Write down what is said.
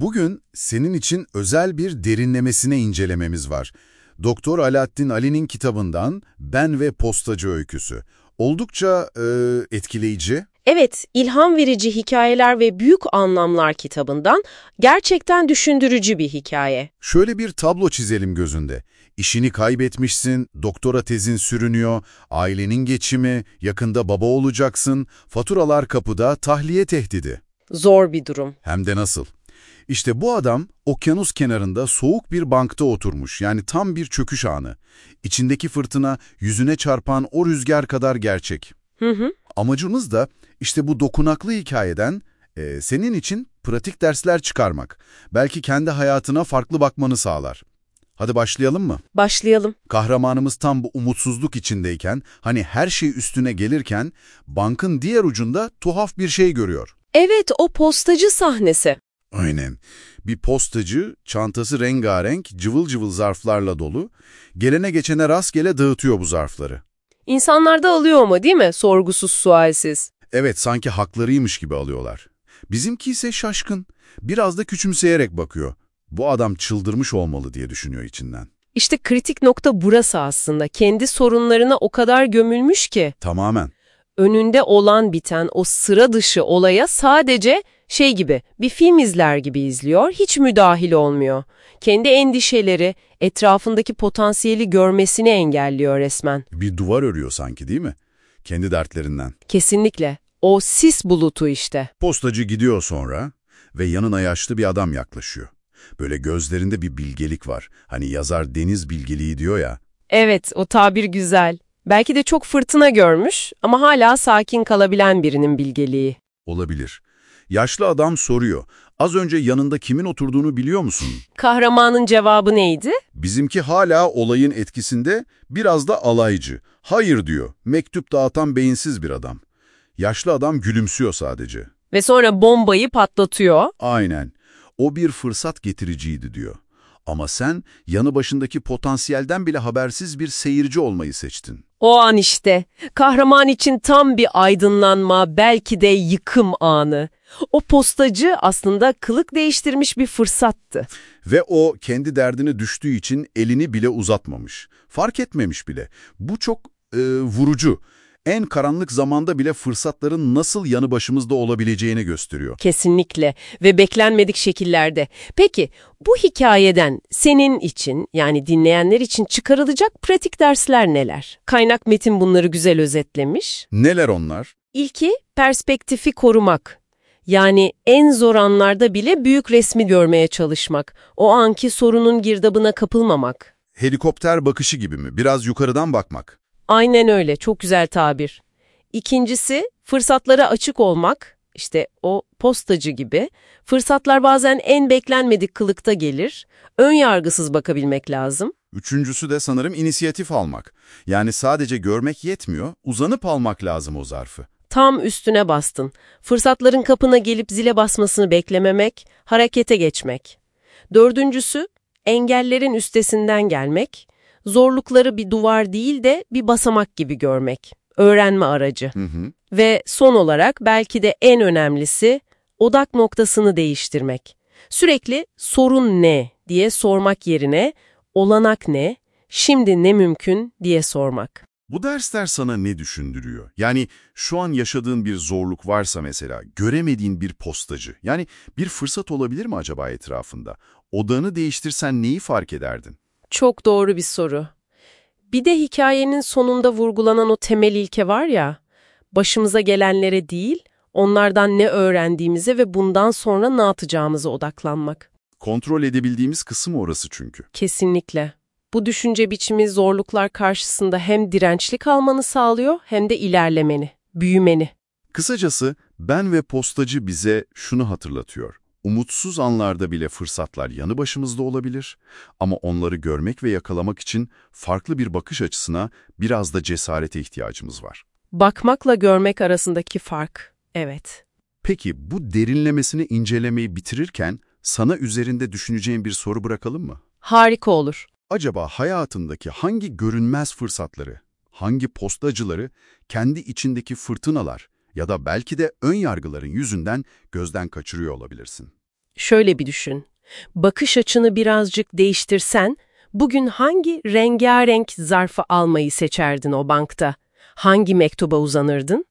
Bugün senin için özel bir derinlemesine incelememiz var. Doktor Alaaddin Ali'nin kitabından Ben ve Postacı Öyküsü. Oldukça e, etkileyici. Evet, ilham verici hikayeler ve büyük anlamlar kitabından gerçekten düşündürücü bir hikaye. Şöyle bir tablo çizelim gözünde. İşini kaybetmişsin, doktora tezin sürünüyor, ailenin geçimi, yakında baba olacaksın, faturalar kapıda, tahliye tehdidi. Zor bir durum. Hem de nasıl? İşte bu adam okyanus kenarında soğuk bir bankta oturmuş yani tam bir çöküş anı. İçindeki fırtına yüzüne çarpan o rüzgar kadar gerçek. Hı hı. Amacımız da işte bu dokunaklı hikayeden e, senin için pratik dersler çıkarmak. Belki kendi hayatına farklı bakmanı sağlar. Hadi başlayalım mı? Başlayalım. Kahramanımız tam bu umutsuzluk içindeyken, hani her şey üstüne gelirken, bankın diğer ucunda tuhaf bir şey görüyor. Evet, o postacı sahnesi. Aynen. Bir postacı, çantası rengarenk, cıvıl cıvıl zarflarla dolu, gelene geçene rastgele dağıtıyor bu zarfları. İnsanlar da alıyor ama değil mi? Sorgusuz sualsiz. Evet, sanki haklarıymış gibi alıyorlar. Bizimki ise şaşkın, biraz da küçümseyerek bakıyor. Bu adam çıldırmış olmalı diye düşünüyor içinden. İşte kritik nokta burası aslında. Kendi sorunlarına o kadar gömülmüş ki Tamamen. önünde olan biten o sıra dışı olaya sadece şey gibi bir film izler gibi izliyor, hiç müdahil olmuyor. Kendi endişeleri, etrafındaki potansiyeli görmesini engelliyor resmen. Bir duvar örüyor sanki değil mi? Kendi dertlerinden. Kesinlikle. O sis bulutu işte. Postacı gidiyor sonra ve yanına yaşlı bir adam yaklaşıyor. Böyle gözlerinde bir bilgelik var. Hani yazar deniz bilgeliği diyor ya. Evet, o tabir güzel. Belki de çok fırtına görmüş ama hala sakin kalabilen birinin bilgeliği. Olabilir. Yaşlı adam soruyor. Az önce yanında kimin oturduğunu biliyor musun? Kahramanın cevabı neydi? Bizimki hala olayın etkisinde biraz da alaycı. Hayır diyor. Mektup dağıtan beyinsiz bir adam. Yaşlı adam gülümsüyor sadece. Ve sonra bombayı patlatıyor. Aynen. O bir fırsat getiriciydi diyor. Ama sen yanı başındaki potansiyelden bile habersiz bir seyirci olmayı seçtin. O an işte. Kahraman için tam bir aydınlanma, belki de yıkım anı. O postacı aslında kılık değiştirmiş bir fırsattı. Ve o kendi derdine düştüğü için elini bile uzatmamış. Fark etmemiş bile. Bu çok e, vurucu. En karanlık zamanda bile fırsatların nasıl yanı başımızda olabileceğini gösteriyor. Kesinlikle ve beklenmedik şekillerde. Peki bu hikayeden senin için yani dinleyenler için çıkarılacak pratik dersler neler? Kaynak metin bunları güzel özetlemiş. Neler onlar? İlki perspektifi korumak. Yani en zor anlarda bile büyük resmi görmeye çalışmak. O anki sorunun girdabına kapılmamak. Helikopter bakışı gibi mi? Biraz yukarıdan bakmak. Aynen öyle, çok güzel tabir. İkincisi, fırsatlara açık olmak. İşte o postacı gibi. Fırsatlar bazen en beklenmedik kılıkta gelir. Ön yargısız bakabilmek lazım. Üçüncüsü de sanırım inisiyatif almak. Yani sadece görmek yetmiyor, uzanıp almak lazım o zarfı. Tam üstüne bastın. Fırsatların kapına gelip zile basmasını beklememek, harekete geçmek. Dördüncüsü, engellerin üstesinden gelmek. Zorlukları bir duvar değil de bir basamak gibi görmek. Öğrenme aracı. Hı hı. Ve son olarak belki de en önemlisi odak noktasını değiştirmek. Sürekli sorun ne diye sormak yerine olanak ne, şimdi ne mümkün diye sormak. Bu dersler sana ne düşündürüyor? Yani şu an yaşadığın bir zorluk varsa mesela, göremediğin bir postacı, yani bir fırsat olabilir mi acaba etrafında? Odağını değiştirsen neyi fark ederdin? Çok doğru bir soru. Bir de hikayenin sonunda vurgulanan o temel ilke var ya, başımıza gelenlere değil, onlardan ne öğrendiğimize ve bundan sonra ne yapacağımıza odaklanmak. Kontrol edebildiğimiz kısım orası çünkü. Kesinlikle. Bu düşünce biçimi zorluklar karşısında hem dirençli kalmanı sağlıyor hem de ilerlemeni, büyümeni. Kısacası ben ve postacı bize şunu hatırlatıyor. Umutsuz anlarda bile fırsatlar yanı başımızda olabilir ama onları görmek ve yakalamak için farklı bir bakış açısına biraz da cesarete ihtiyacımız var. Bakmakla görmek arasındaki fark, evet. Peki bu derinlemesine incelemeyi bitirirken sana üzerinde düşüneceğin bir soru bırakalım mı? Harika olur. Acaba hayatındaki hangi görünmez fırsatları, hangi postacıları kendi içindeki fırtınalar ya da belki de ön yargıların yüzünden gözden kaçırıyor olabilirsin? Şöyle bir düşün. Bakış açını birazcık değiştirsen, bugün hangi rengarenk zarfı almayı seçerdin o bankta? Hangi mektuba uzanırdın?